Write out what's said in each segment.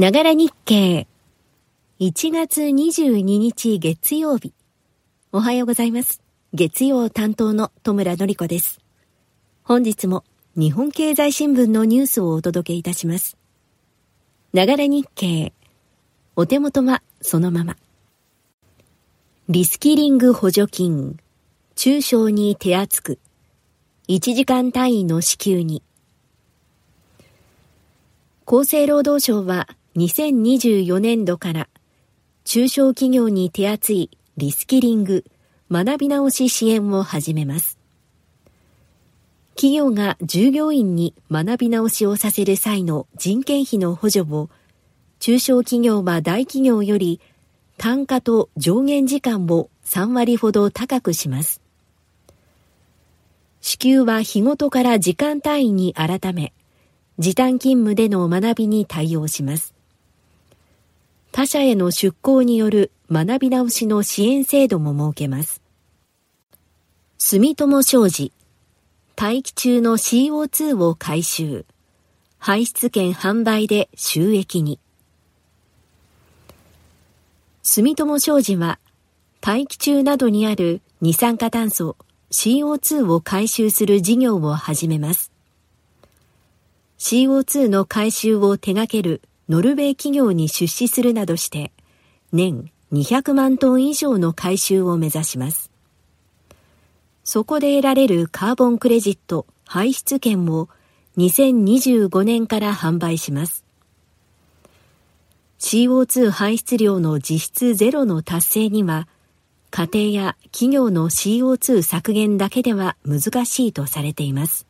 ながら日経。1月22日月曜日。おはようございます。月曜担当の戸村のり子です。本日も日本経済新聞のニュースをお届けいたします。ながら日経。お手元はそのまま。リスキリング補助金。中小に手厚く。1時間単位の支給に。厚生労働省は2024年度から中小企業に手厚いリスキリング、学び直し支援を始めます。企業が従業員に学び直しをさせる際の人件費の補助を中小企業は大企業より単価と上限時間を3割ほど高くします。支給は日ごとから時間単位に改め、時短勤務での学びに対応します。他社への出向による学び直しの支援制度も設けます。住友商事、大気中の CO2 を回収、排出権販売で収益に。住友商事は、大気中などにある二酸化炭素 CO2 を回収する事業を始めます。CO2 の回収を手掛けるノルウェー企業に出資するなどして、年200万トン以上の回収を目指します。そこで得られるカーボンクレジット排出権を2025年から販売します。CO2 排出量の実質ゼロの達成には、家庭や企業の CO2 削減だけでは難しいとされています。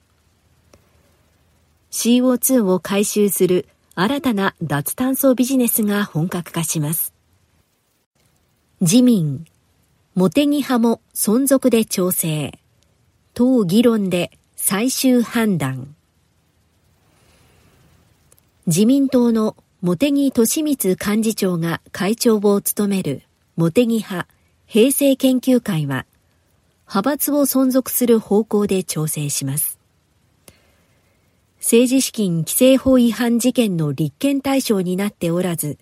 CO2 を回収する新たな脱炭素ビジネスが本格化します。自民、茂木派も存続で調整。党議論で最終判断。自民党の茂木敏光幹事長が会長を務める茂木派平成研究会は派閥を存続する方向で調整します。政治資金規正法違反事件の立件対象になっておらず、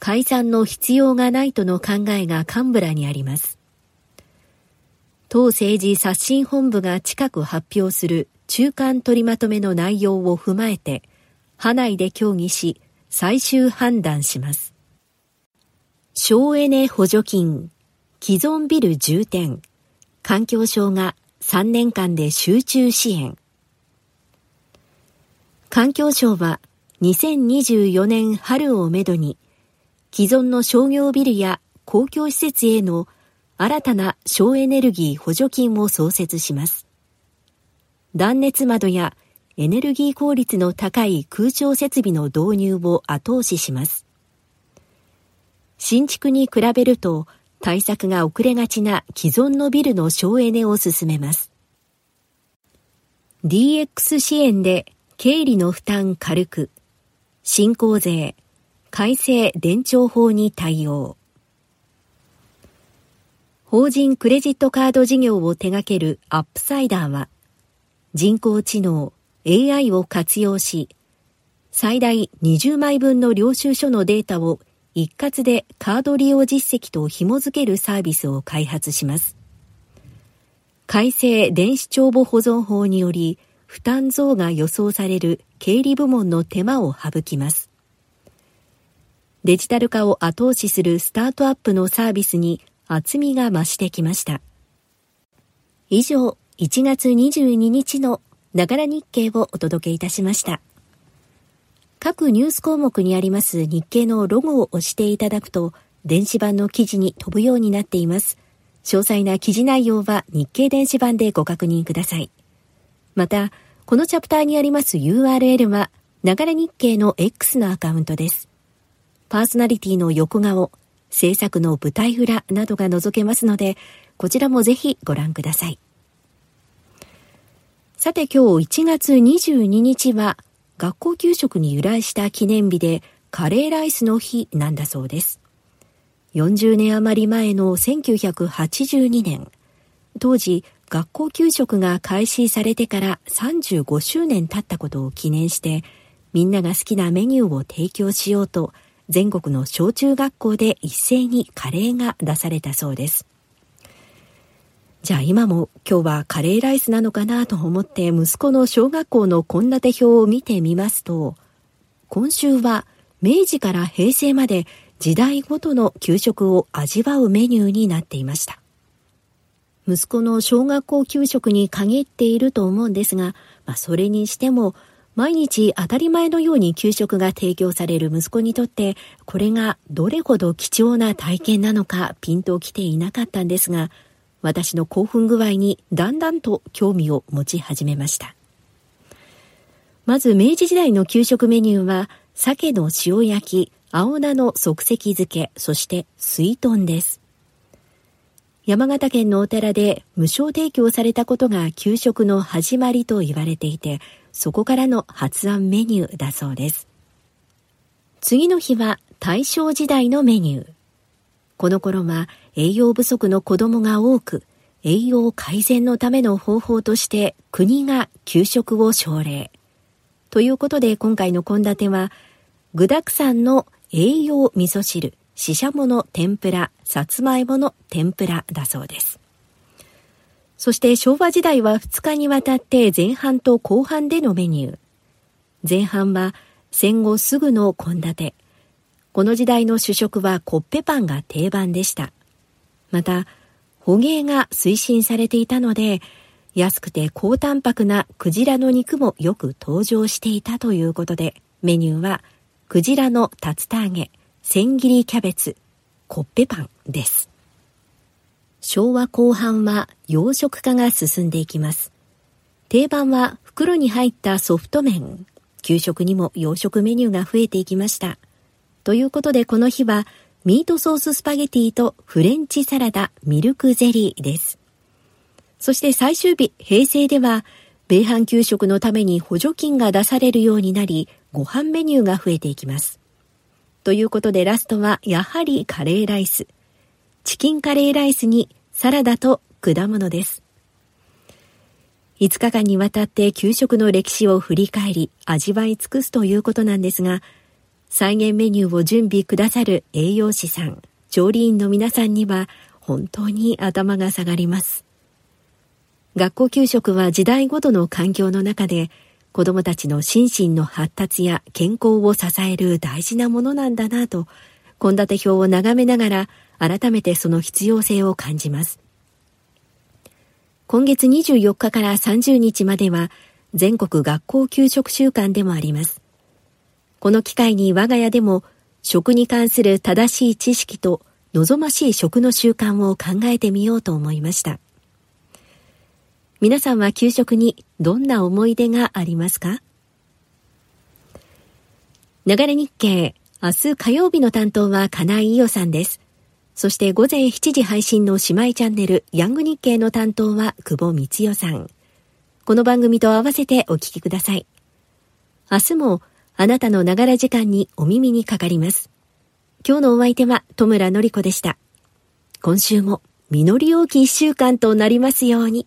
解散の必要がないとの考えが幹部らにあります。党政治刷新本部が近く発表する中間取りまとめの内容を踏まえて、派内で協議し、最終判断します。省エネ補助金、既存ビル重点、環境省が3年間で集中支援。環境省は2024年春をめどに既存の商業ビルや公共施設への新たな省エネルギー補助金を創設します。断熱窓やエネルギー効率の高い空調設備の導入を後押しします。新築に比べると対策が遅れがちな既存のビルの省エネを進めます。DX 支援で経理の負担軽く、新興税、改正伝承法に対応。法人クレジットカード事業を手掛けるアップサイダーは、人工知能 AI を活用し、最大20枚分の領収書のデータを一括でカード利用実績と紐付けるサービスを開発します。改正電子帳簿保存法により、負担増が予想される経理部門の手間を省きます。デジタル化を後押しするスタートアップのサービスに厚みが増してきました。以上、1月22日のながら日経をお届けいたしました。各ニュース項目にあります日経のロゴを押していただくと、電子版の記事に飛ぶようになっています。詳細な記事内容は日経電子版でご確認ください。また、このチャプターにあります URL は、ながら日経の X のアカウントです。パーソナリティの横顔、制作の舞台裏などが覗けますので、こちらもぜひご覧ください。さて今日1月22日は、学校給食に由来した記念日で、カレーライスの日なんだそうです。40年余り前の1982年、当時学校給食が開始されてから35周年経ったことを記念して、みんなが好きなメニューを提供しようと、全国の小中学校で一斉にカレーが出されたそうです。じゃあ今も今日はカレーライスなのかなと思って息子の小学校の献立表を見てみますと、今週は明治から平成まで時代ごとの給食を味わうメニューになっていました。息子の小学校給食に限っていると思うんですが、まあ、それにしても毎日当たり前のように給食が提供される息子にとって、これがどれほど貴重な体験なのかピンときていなかったんですが、私の興奮具合にだんだんと興味を持ち始めました。まず明治時代の給食メニューは、鮭の塩焼き、青菜の即席漬け、そして水豚です。山形県のお寺で無償提供されたことが給食の始まりと言われていて、そこからの発案メニューだそうです。次の日は大正時代のメニュー。この頃は栄養不足の子供が多く、栄養改善のための方法として国が給食を奨励。ということで今回の献立は、具沢山の栄養味噌汁、ししゃもの天ぷら、さつまいもの天ぷらだそうです。そして昭和時代は2日にわたって前半と後半でのメニュー。前半は戦後すぐの献立。この時代の主食はコッペパンが定番でした。また、捕鯨が推進されていたので、安くて高タンパクなクジラの肉もよく登場していたということで、メニューは、クジラの竜田揚げ、千切りキャベツ、コッペパンです。昭和後半は洋食化が進んでいきます。定番は袋に入ったソフト麺。給食にも洋食メニューが増えていきました。ということでこの日はミートソーススパゲティとフレンチサラダミルクゼリーです。そして最終日、平成では、米飯給食のために補助金が出されるようになり、ご飯メニューが増えていきます。ということでラストはやはりカレーライス。チキンカレーライスにサラダと果物です。5日間にわたって給食の歴史を振り返り味わい尽くすということなんですが、再現メニューを準備くださる栄養士さん、調理員の皆さんには本当に頭が下がります。学校給食は時代ごとの環境の中で子供たちの心身の発達や健康を支える大事なものなんだなと、献立表を眺めながら改めてその必要性を感じます。今月24日から30日までは全国学校給食週間でもあります。この機会に我が家でも食に関する正しい知識と望ましい食の習慣を考えてみようと思いました。皆さんは給食にどんな思い出がありますか？流れ日経、明日火曜日の担当は金井伊代さんです。そして午前7時配信の姉妹チャンネルヤング日経の担当は久保光代さん。この番組と合わせてお聞きください。明日もあなたのながら時間にお耳にかかります。今日のお相手は戸村のり子でした。今週も実り多き一週間となりますように。